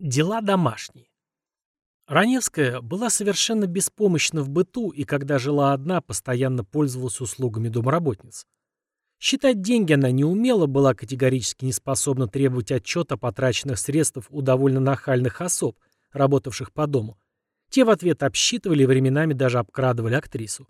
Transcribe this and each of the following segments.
Дела домашние. Раневская была совершенно беспомощна в быту и, когда жила одна, постоянно пользовалась услугами домработниц. Считать деньги она не умела, была категорически не способна требовать отчета потраченных средств у довольно нахальных особ, работавших по дому. Те в ответ обсчитывали и временами даже обкрадывали актрису.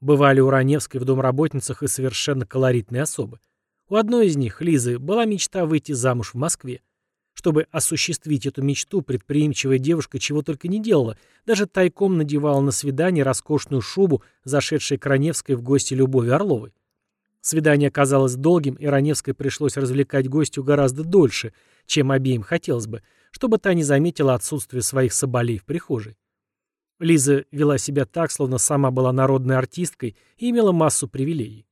Бывали у Раневской в домработницах и совершенно колоритные особы. У одной из них, Лизы, была мечта выйти замуж в Москве – чтобы осуществить эту мечту, предприимчивая девушка чего только не делала, даже тайком надевала на свидание роскошную шубу, зашедшей к Раневской в гости Любови Орловой. Свидание оказалось долгим, и Раневской пришлось развлекать гостю гораздо дольше, чем обеим хотелось бы, чтобы та не заметила отсутствие своих соболей в прихожей. Лиза вела себя так, словно сама была народной артисткой и имела массу привилегий.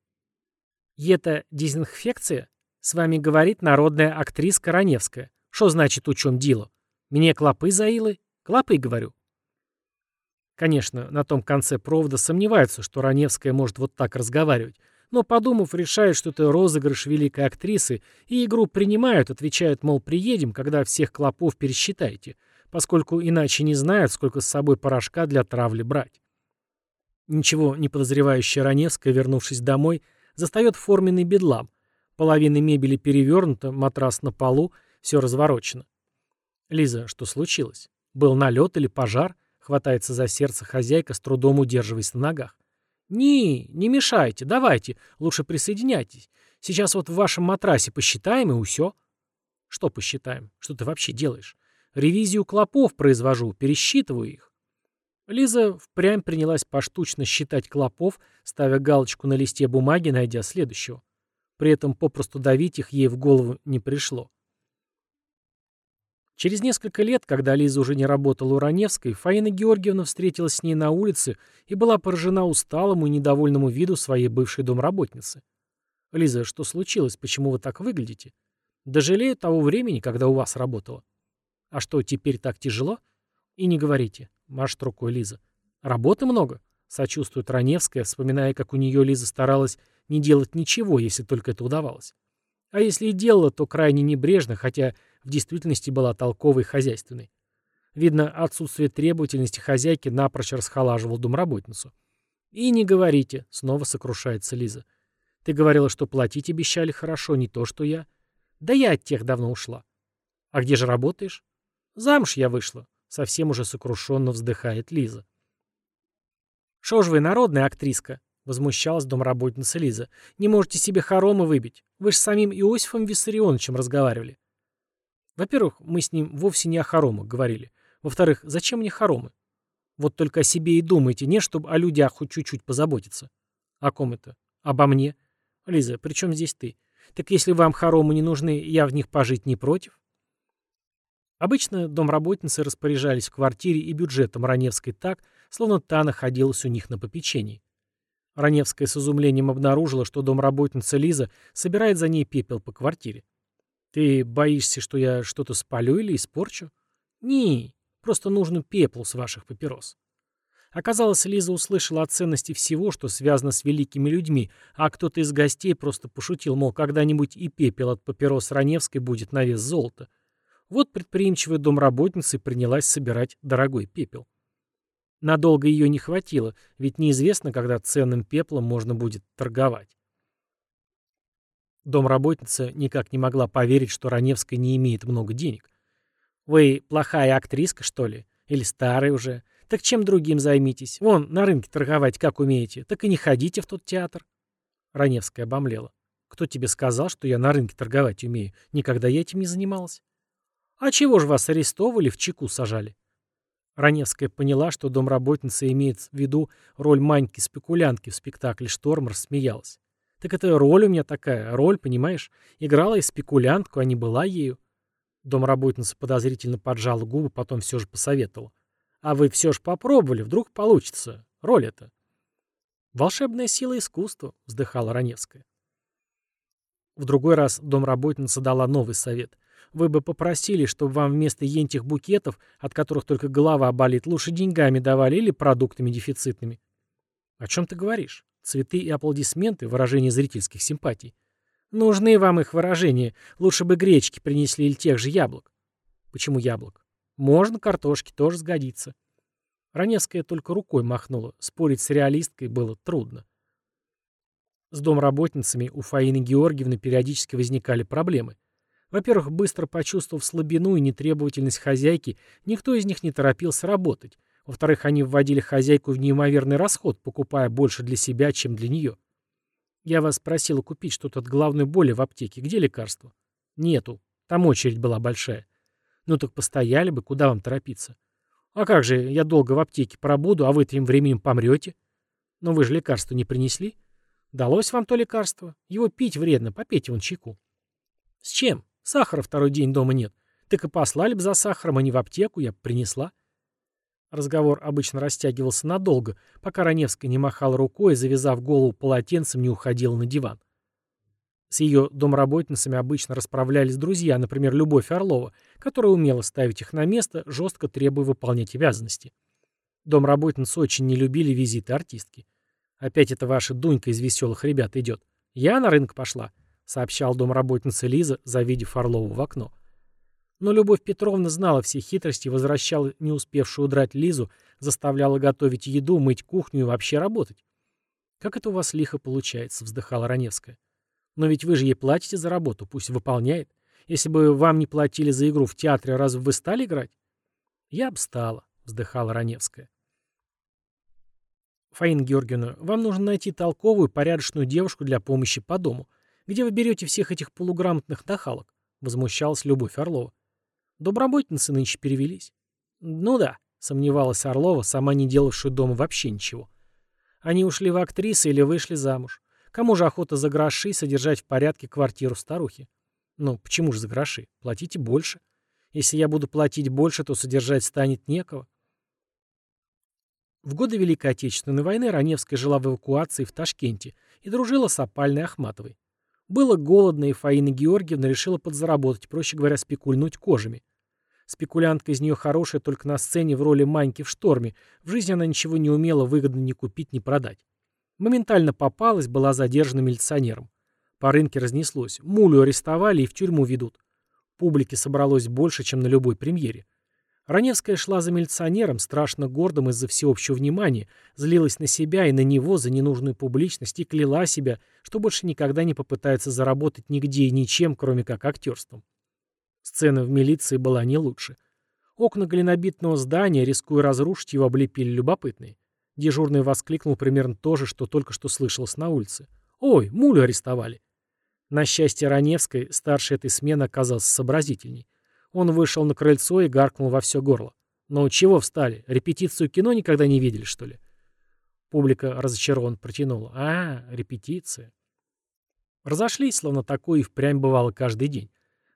«И это дезинфекция?» — с вами говорит народная актриса Раневская. Что значит, у чем дело? Мне клопы заилы? Клопы, говорю. Конечно, на том конце провода сомневаются, что Раневская может вот так разговаривать, но, подумав, решают, что это розыгрыш великой актрисы, и игру принимают, отвечают, мол, приедем, когда всех клопов пересчитаете, поскольку иначе не знают, сколько с собой порошка для травли брать. Ничего не подозревающая Раневская, вернувшись домой, застает форменный бедлам. Половина мебели перевернута, матрас на полу, все разворочено. Лиза, что случилось? Был налет или пожар? Хватается за сердце хозяйка, с трудом удерживаясь на ногах. «Не, не мешайте, давайте, лучше присоединяйтесь. Сейчас вот в вашем матрасе посчитаем и усё». «Что посчитаем? Что ты вообще делаешь?» «Ревизию клопов произвожу, пересчитываю их». Лиза впрямь принялась поштучно считать клопов, ставя галочку на листе бумаги, найдя следующего. При этом попросту давить их ей в голову не пришло. Через несколько лет, когда Лиза уже не работала у Раневской, Фаина Георгиевна встретилась с ней на улице и была поражена усталому и недовольному виду своей бывшей домработницы. «Лиза, что случилось? Почему вы так выглядите? Да жалею того времени, когда у вас работала». «А что, теперь так тяжело?» «И не говорите», — машет рукой Лиза. «Работы много?» — сочувствует Раневская, вспоминая, как у нее Лиза старалась не делать ничего, если только это удавалось. А если и делала, то крайне небрежно, хотя в действительности была толковой и хозяйственной. Видно, отсутствие требовательности хозяйки напрочь расхолаживал домработницу. «И не говорите», — снова сокрушается Лиза. «Ты говорила, что платить обещали хорошо, не то, что я». «Да я от тех давно ушла». «А где же работаешь?» «Замуж я вышла», — совсем уже сокрушенно вздыхает Лиза. «Шо ж вы, народная актриска?» — возмущалась домработница Лиза. «Не можете себе хоромы выбить. Вы же с самим Иосифом Виссарионовичем разговаривали». «Во-первых, мы с ним вовсе не о хоромах говорили. Во-вторых, зачем мне хоромы? Вот только о себе и думайте, не чтобы о людях хоть чуть-чуть позаботиться». «О ком это? Обо мне?» «Лиза, при чем здесь ты? Так если вам хоромы не нужны, я в них пожить не против?» Обычно домработницы распоряжались в квартире и бюджетом Раневской так, словно та находилась у них на попечении. Раневская с изумлением обнаружила, что домработница Лиза собирает за ней пепел по квартире. «Ты боишься, что я что-то спалю или испорчу?» «Не, просто нужно пеплу с ваших папирос». Оказалось, Лиза услышала о ценности всего, что связано с великими людьми, а кто-то из гостей просто пошутил, мол, когда-нибудь и пепел от папирос Раневской будет на вес золота. Вот предприимчивая домработница и принялась собирать дорогой пепел. Надолго ее не хватило, ведь неизвестно, когда ценным пеплом можно будет торговать. Домработница никак не могла поверить, что Раневская не имеет много денег. «Вы плохая актриска, что ли? Или старая уже? Так чем другим займитесь? Вон, на рынке торговать как умеете, так и не ходите в тот театр». Раневская обомлела. «Кто тебе сказал, что я на рынке торговать умею? Никогда я этим не занималась». «А чего же вас арестовывали, в чеку сажали?» Раневская поняла, что домработница имеет в виду роль Маньки-спекулянтки в спектакле «Шторм» рассмеялась. «Так это роль у меня такая, роль, понимаешь? Играла и спекулянтку, а не была ею». Домработница подозрительно поджала губы, потом все же посоветовала. «А вы все же попробовали, вдруг получится. Роль это». «Волшебная сила искусства», — вздыхала Раневская. В другой раз домработница дала новый совет — вы бы попросили, чтобы вам вместо ентих букетов, от которых только голова болит, лучше деньгами давали или продуктами дефицитными. О чем ты говоришь? Цветы и аплодисменты – выражение зрительских симпатий. Нужны вам их выражения. Лучше бы гречки принесли или тех же яблок. Почему яблок? Можно, картошки тоже сгодится. Раневская только рукой махнула. Спорить с реалисткой было трудно. С домработницами у Фаины Георгиевны периодически возникали проблемы. Во-первых, быстро почувствовав слабину и нетребовательность хозяйки, никто из них не торопился работать. Во-вторых, они вводили хозяйку в неимоверный расход, покупая больше для себя, чем для нее. Я вас просила купить что-то от главной боли в аптеке. Где лекарство? Нету. Там очередь была большая. Ну так постояли бы, куда вам торопиться? А как же, я долго в аптеке пробуду, а вы тем временем помрете? Но вы же лекарство не принесли? Далось вам то лекарство? Его пить вредно, попейте вон чайку. С чем? Сахара второй день дома нет. Так и послали бы за сахаром, а не в аптеку, я бы принесла. Разговор обычно растягивался надолго, пока Раневская не махала рукой, завязав голову полотенцем, не уходила на диван. С ее домработницами обычно расправлялись друзья, например, Любовь Орлова, которая умела ставить их на место, жестко требуя выполнять обязанности. Домработницы очень не любили визиты артистки. Опять это ваша Дунька из веселых ребят идет. Я на рынок пошла. — сообщал домработница Лиза, завидев Орлову в окно. Но Любовь Петровна знала все хитрости, возвращала не успевшую удрать Лизу, заставляла готовить еду, мыть кухню и вообще работать. «Как это у вас лихо получается?» — вздыхала Раневская. «Но ведь вы же ей платите за работу, пусть выполняет. Если бы вам не платили за игру в театре, разве вы стали играть?» «Я обстала», — вздыхала Раневская. «Фаин Георгиевна, вам нужно найти толковую, порядочную девушку для помощи по дому. Где вы берете всех этих полуграмотных нахалок?» — возмущалась Любовь Орлова. «Доброботницы нынче перевелись». «Ну да», — сомневалась Орлова, сама не делавшая дома вообще ничего. «Они ушли в актрисы или вышли замуж. Кому же охота за гроши содержать в порядке квартиру старухи? Ну, почему же за гроши? Платите больше. Если я буду платить больше, то содержать станет некого. В годы Великой Отечественной войны Раневская жила в эвакуации в Ташкенте и дружила с Апальной Ахматовой. Было голодно, и Фаина Георгиевна решила подзаработать, проще говоря, спекульнуть кожами. Спекулянтка из нее хорошая только на сцене в роли Маньки в шторме. В жизни она ничего не умела выгодно ни купить, ни продать. Моментально попалась, была задержана милиционером. По рынке разнеслось. Мулю арестовали и в тюрьму ведут. Публики собралось больше, чем на любой премьере. Раневская шла за милиционером, страшно гордым из-за всеобщего внимания, злилась на себя и на него за ненужную публичность и кляла себя, что больше никогда не попытается заработать нигде и ничем, кроме как актерством. Сцена в милиции была не лучше. Окна голенобитного здания, рискуя разрушить его, облепили любопытные. Дежурный воскликнул примерно то же, что только что слышалось на улице. «Ой, мулю арестовали!» На счастье Раневской, старший этой смены оказался сообразительней. Он вышел на крыльцо и гаркнул во все горло. «Ну чего встали? Репетицию кино никогда не видели, что ли?» Публика разочарованно протянула. «А, репетиция». Разошлись, словно такое и впрямь бывало каждый день.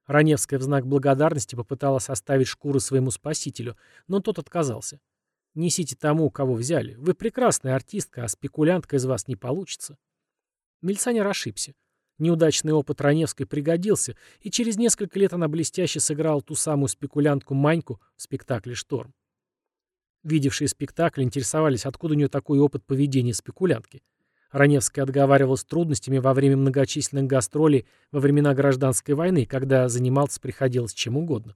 Раневская в знак благодарности попыталась оставить шкуру своему спасителю, но тот отказался. «Несите тому, кого взяли. Вы прекрасная артистка, а спекулянтка из вас не получится». Милиционер ошибся. Неудачный опыт Раневской пригодился, и через несколько лет она блестяще сыграла ту самую спекулянтку Маньку в спектакле «Шторм». Видевшие спектакль интересовались, откуда у нее такой опыт поведения спекулянтки. Раневская отговаривалась трудностями во время многочисленных гастролей во времена гражданской войны, когда заниматься приходилось чем угодно.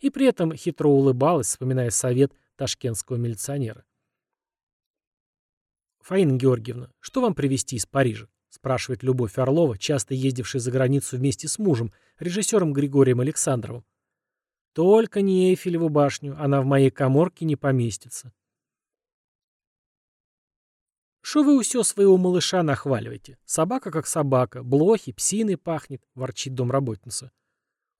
И при этом хитро улыбалась, вспоминая совет ташкентского милиционера. «Фаина Георгиевна, что вам привезти из Парижа?» спрашивает Любовь Орлова, часто ездившая за границу вместе с мужем, режиссером Григорием Александровым. Только не Эйфелеву башню, она в моей коморке не поместится. Шо вы усё своего малыша нахваливаете? Собака как собака, блохи, псины пахнет, ворчит домработница.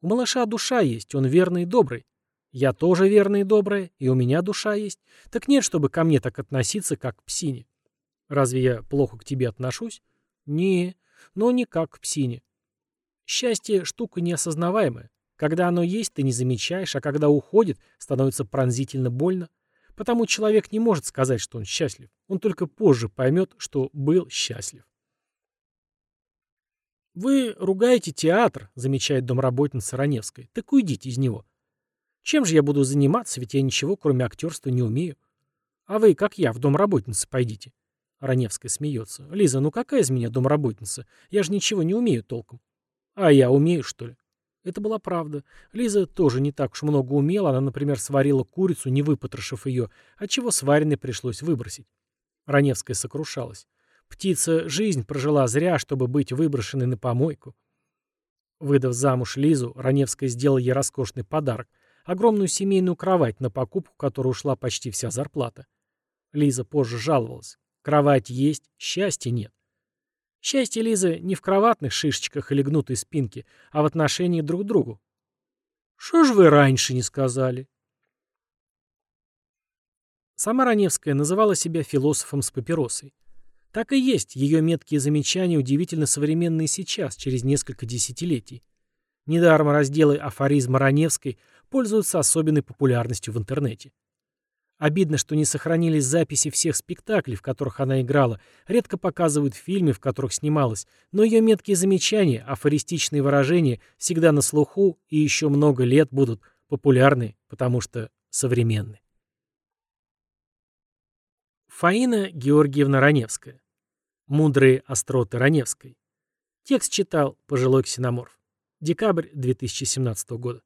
У малыша душа есть, он верный и добрый. Я тоже верный и добрый, и у меня душа есть. Так нет, чтобы ко мне так относиться, как к псине. Разве я плохо к тебе отношусь? Не, но не как к псине. Счастье – штука неосознаваемая. Когда оно есть, ты не замечаешь, а когда уходит, становится пронзительно больно. Потому человек не может сказать, что он счастлив. Он только позже поймет, что был счастлив. «Вы ругаете театр», — замечает домработница Раневская. «Так уйдите из него». «Чем же я буду заниматься, ведь я ничего, кроме актерства, не умею?» «А вы, как я, в домработницы пойдите». Раневская смеется. «Лиза, ну какая из меня домработница? Я же ничего не умею толком». «А я умею, что ли?» Это была правда. Лиза тоже не так уж много умела. Она, например, сварила курицу, не выпотрошив ее, отчего сваренной пришлось выбросить. Раневская сокрушалась. Птица жизнь прожила зря, чтобы быть выброшенной на помойку. Выдав замуж Лизу, Раневская сделала ей роскошный подарок — огромную семейную кровать, на покупку которой ушла почти вся зарплата. Лиза позже жаловалась. Кровать есть, счастья нет. Счастье, Лизы не в кроватных шишечках или гнутой спинке, а в отношении друг к другу. Что ж вы раньше не сказали? Сама Раневская называла себя философом с папиросой. Так и есть, ее меткие замечания удивительно современные сейчас, через несколько десятилетий. Недаром разделы афоризма Раневской пользуются особенной популярностью в интернете. Обидно, что не сохранились записи всех спектаклей, в которых она играла, редко показывают фильмы, в которых снималась, но ее меткие замечания, афористичные выражения всегда на слуху и еще много лет будут популярны, потому что современны. Фаина Георгиевна Раневская. Мудрые остроты Раневской. Текст читал пожилой ксеноморф. Декабрь 2017 года.